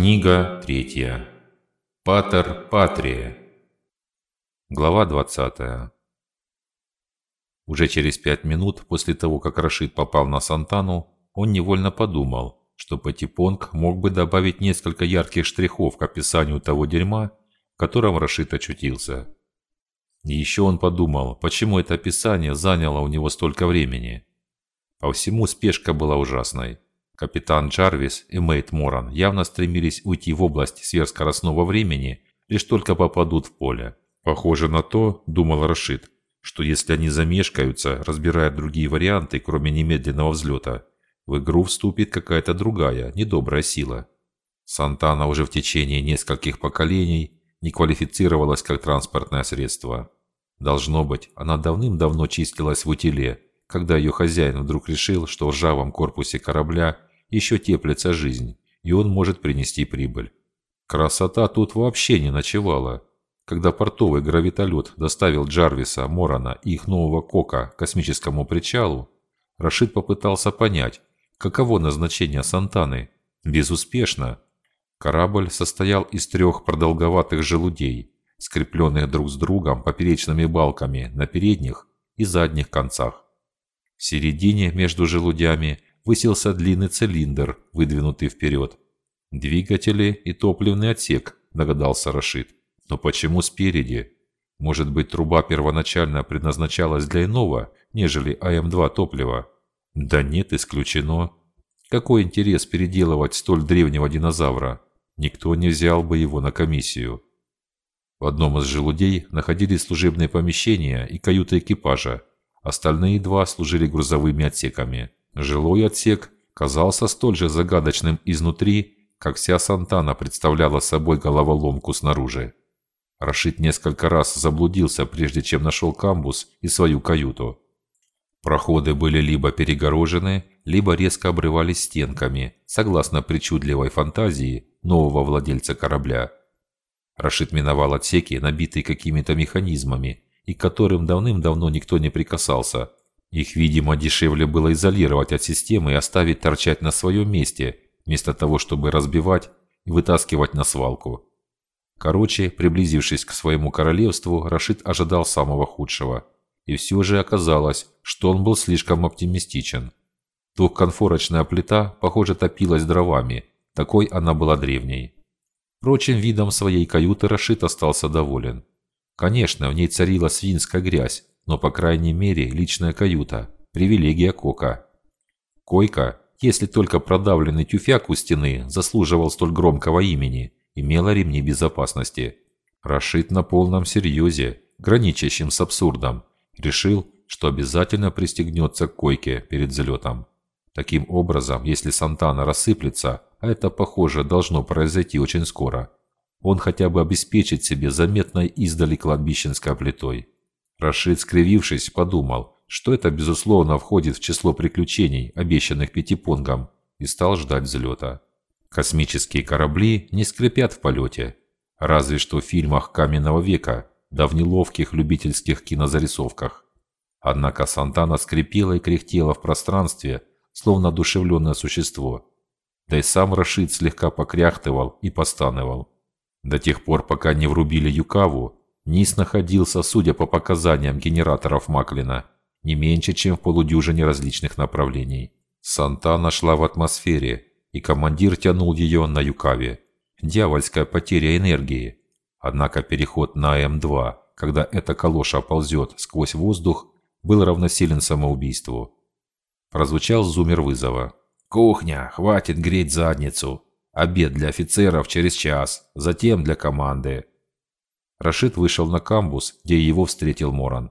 Книга третья. Патер Патрия. Глава 20. Уже через пять минут после того, как Рашид попал на Сантану, он невольно подумал, что Патипонг мог бы добавить несколько ярких штрихов к описанию того дерьма, в котором Рашид очутился. И еще он подумал, почему это описание заняло у него столько времени. По всему спешка была ужасной. Капитан Джарвис и Мэйт Моран явно стремились уйти в область сверхскоростного времени, лишь только попадут в поле. Похоже на то, думал Рашид, что если они замешкаются, разбирая другие варианты, кроме немедленного взлета, в игру вступит какая-то другая, недобрая сила. Сантана уже в течение нескольких поколений не квалифицировалась как транспортное средство. Должно быть, она давным-давно чистилась в утиле, когда ее хозяин вдруг решил, что в ржавом корпусе корабля еще теплится жизнь, и он может принести прибыль. Красота тут вообще не ночевала. Когда портовый гравитолет доставил Джарвиса, Морана и их нового Кока к космическому причалу, Рашид попытался понять, каково назначение Сантаны. Безуспешно. Корабль состоял из трех продолговатых желудей, скрепленных друг с другом поперечными балками на передних и задних концах. В середине между желудями высился длинный цилиндр, выдвинутый вперед. «Двигатели и топливный отсек», – догадался Рашид. «Но почему спереди? Может быть, труба первоначально предназначалась для иного, нежели АМ-2 топлива?» «Да нет, исключено. Какой интерес переделывать столь древнего динозавра? Никто не взял бы его на комиссию». В одном из желудей находились служебные помещения и каюта экипажа. Остальные два служили грузовыми отсеками. Жилой отсек казался столь же загадочным изнутри, как вся Сантана представляла собой головоломку снаружи. Рашид несколько раз заблудился, прежде чем нашел камбус и свою каюту. Проходы были либо перегорожены, либо резко обрывались стенками, согласно причудливой фантазии нового владельца корабля. Рашид миновал отсеки, набитые какими-то механизмами, и к которым давным-давно никто не прикасался – их, видимо, дешевле было изолировать от системы и оставить торчать на своем месте, вместо того, чтобы разбивать и вытаскивать на свалку. Короче, приблизившись к своему королевству, Рашид ожидал самого худшего. И все же оказалось, что он был слишком оптимистичен. Двухконфорочная плита, похоже, топилась дровами, такой она была древней. Впрочем, видом своей каюты Рашид остался доволен. Конечно, в ней царила свинская грязь, но, по крайней мере, личная каюта – привилегия Кока. Койка, если только продавленный тюфяк у стены заслуживал столь громкого имени, имела ремни безопасности. Рашид на полном серьезе, граничащим с абсурдом, решил, что обязательно пристегнется к койке перед взлетом. Таким образом, если Сантана рассыплется, а это, похоже, должно произойти очень скоро, он хотя бы обеспечит себе заметной издали кладбищенской плитой. Рашид, скривившись, подумал, что это, безусловно, входит в число приключений, обещанных Пятипонгом, и стал ждать взлета. Космические корабли не скрипят в полете, разве что в фильмах каменного века, да в неловких любительских кинозарисовках. Однако Сантана скрипела и кряхтела в пространстве, словно одушевленное существо. Да и сам Рашид слегка покряхтывал и постанывал. До тех пор, пока не врубили Юкаву, Низ находился, судя по показаниям генераторов Маклина, не меньше, чем в полудюжине различных направлений. Санта нашла в атмосфере, и командир тянул ее на Юкаве. Дьявольская потеря энергии. Однако переход на М2, когда эта калоша ползет сквозь воздух, был равносилен самоубийству. Прозвучал зумер вызова. «Кухня, хватит греть задницу. Обед для офицеров через час, затем для команды. Рашид вышел на камбус, где его встретил Моран.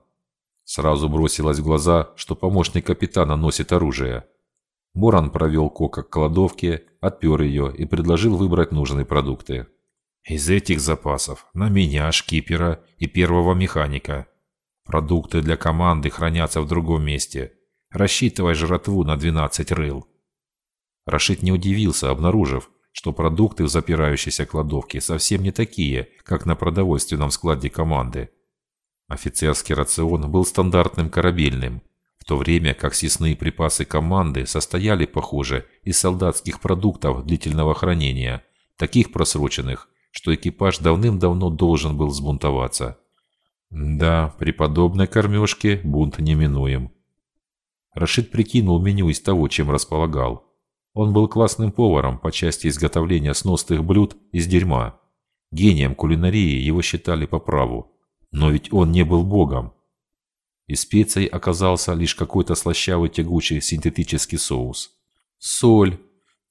Сразу бросилось в глаза, что помощник капитана носит оружие. Моран провел Кока к кладовке, отпер ее и предложил выбрать нужные продукты. «Из этих запасов на меня, шкипера и первого механика. Продукты для команды хранятся в другом месте. Рассчитывай жратву на 12 рыл». Рашид не удивился, обнаружив, что продукты в запирающейся кладовке совсем не такие, как на продовольственном складе команды. Офицерский рацион был стандартным корабельным, в то время как съестные припасы команды состояли, похоже, из солдатских продуктов длительного хранения, таких просроченных, что экипаж давным-давно должен был взбунтоваться. Да, при подобной кормежке бунт неминуем. Рашид прикинул меню из того, чем располагал. Он был классным поваром по части изготовления сносных блюд из дерьма. Гением кулинарии его считали по праву. Но ведь он не был богом. Из специй оказался лишь какой-то слащавый тягучий синтетический соус. Соль.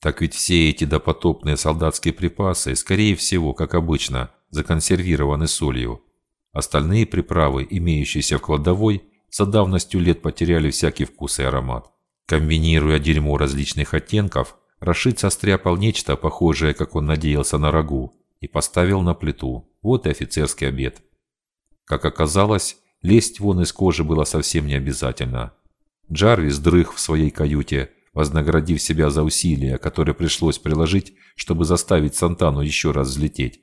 Так ведь все эти допотопные солдатские припасы, скорее всего, как обычно, законсервированы солью. Остальные приправы, имеющиеся в кладовой, за давностью лет потеряли всякий вкус и аромат. Комбинируя дерьмо различных оттенков, Рашид состряпал нечто похожее, как он надеялся на рагу, и поставил на плиту. Вот и офицерский обед. Как оказалось, лезть вон из кожи было совсем не обязательно. Джарвис дрых в своей каюте, вознаградив себя за усилия, которые пришлось приложить, чтобы заставить Сантану еще раз взлететь.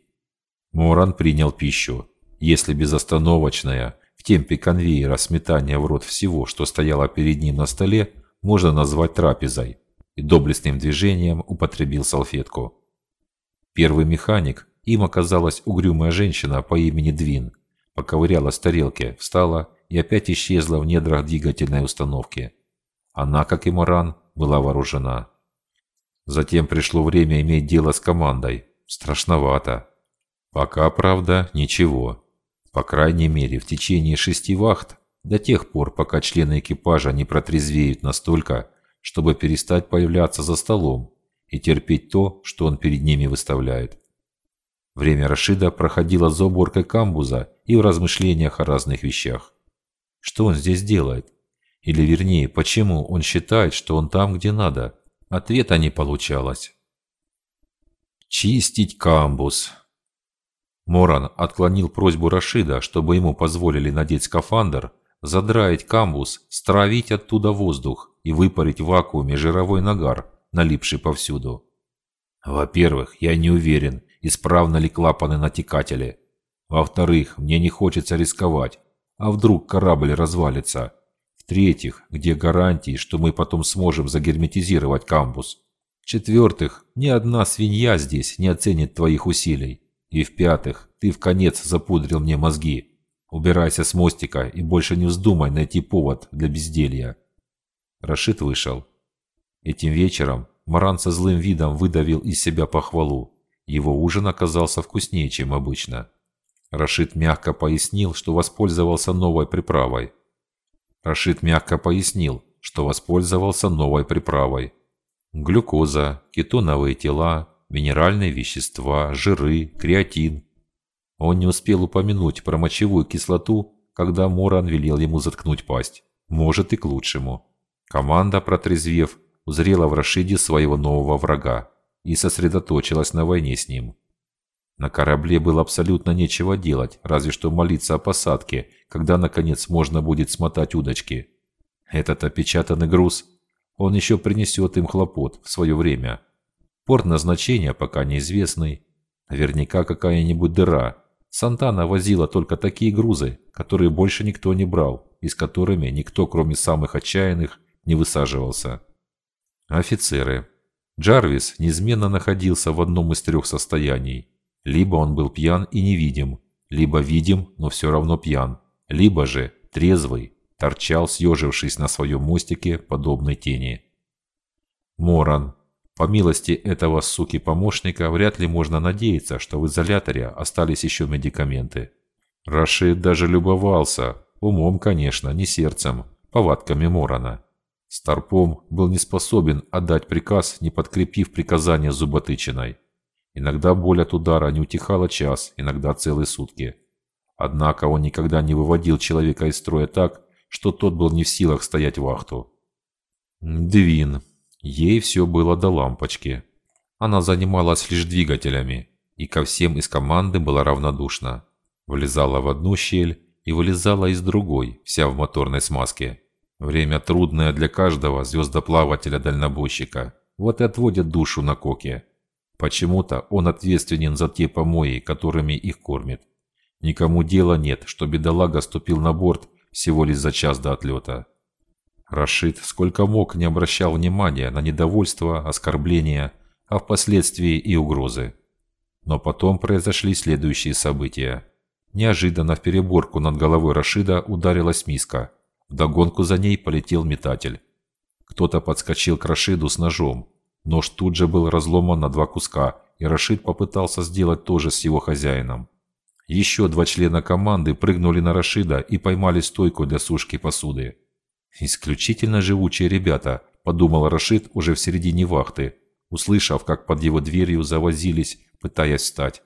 Моран принял пищу, если безостановочная, в темпе конвейера сметания в рот всего, что стояло перед ним на столе, можно назвать трапезой, и доблестным движением употребил салфетку. Первый механик, им оказалась угрюмая женщина по имени Двин, поковыряла с тарелки, встала и опять исчезла в недрах двигательной установки. Она, как и Моран, была вооружена. Затем пришло время иметь дело с командой. Страшновато. Пока, правда, ничего. По крайней мере, в течение шести вахт, до тех пор, пока члены экипажа не протрезвеют настолько, чтобы перестать появляться за столом и терпеть то, что он перед ними выставляет. Время Рашида проходило за уборкой камбуза и в размышлениях о разных вещах. Что он здесь делает? Или вернее, почему он считает, что он там, где надо? Ответа не получалось. «Чистить камбуз», Моран отклонил просьбу Рашида, чтобы ему позволили надеть скафандр, задраить камбус, стравить оттуда воздух и выпарить в вакууме жировой нагар, налипший повсюду. Во-первых, я не уверен, исправны ли клапаны натекатели. Во-вторых, мне не хочется рисковать, а вдруг корабль развалится. В-третьих, где гарантии, что мы потом сможем загерметизировать камбус? В-четвертых, ни одна свинья здесь не оценит твоих усилий. И в-пятых, ты в конец запудрил мне мозги. Убирайся с мостика и больше не вздумай найти повод для безделья. Рашид вышел. Этим вечером Маран со злым видом выдавил из себя похвалу. Его ужин оказался вкуснее, чем обычно. Рашид мягко пояснил, что воспользовался новой приправой. Рашид мягко пояснил, что воспользовался новой приправой. Глюкоза, кетоновые тела, минеральные вещества, жиры, креатин. Он не успел упомянуть про мочевую кислоту, когда Моран велел ему заткнуть пасть. Может и к лучшему. Команда, протрезвев, узрела в Рашиде своего нового врага и сосредоточилась на войне с ним. На корабле было абсолютно нечего делать, разве что молиться о посадке, когда наконец можно будет смотать удочки. Этот опечатанный груз, он еще принесет им хлопот в свое время. Порт назначения пока неизвестный. Наверняка какая-нибудь дыра. Сантана возила только такие грузы, которые больше никто не брал, и с которыми никто, кроме самых отчаянных, не высаживался. Офицеры. Джарвис неизменно находился в одном из трех состояний. Либо он был пьян и невидим, либо видим, но все равно пьян, либо же трезвый, торчал, съежившись на своем мостике, подобной тени. Моран, по милости этого суки-помощника вряд ли можно надеяться, что в изоляторе остались еще медикаменты. Рашид даже любовался, умом, конечно, не сердцем, повадками Морона. Старпом был не способен отдать приказ, не подкрепив приказание зуботычиной. Иногда боль от удара не утихала час, иногда целые сутки. Однако он никогда не выводил человека из строя так, что тот был не в силах стоять вахту. Двин. Ей все было до лампочки. Она занималась лишь двигателями, и ко всем из команды была равнодушна. Влезала в одну щель и вылезала из другой, вся в моторной смазке. Время трудное для каждого звездоплавателя-дальнобойщика. Вот и отводят душу на коке. Почему-то он ответственен за те помои, которыми их кормит. Никому дела нет, что бедолага ступил на борт всего лишь за час до отлета. Рашид сколько мог не обращал внимания на недовольство, оскорбления, а впоследствии и угрозы. Но потом произошли следующие события. Неожиданно в переборку над головой Рашида ударилась миска. Вдогонку за ней полетел метатель. Кто-то подскочил к Рашиду с ножом. Нож тут же был разломан на два куска, и Рашид попытался сделать то же с его хозяином. Еще два члена команды прыгнули на Рашида и поймали стойку для сушки посуды. «Исключительно живучие ребята», – подумал Рашид уже в середине вахты, услышав, как под его дверью завозились, пытаясь встать.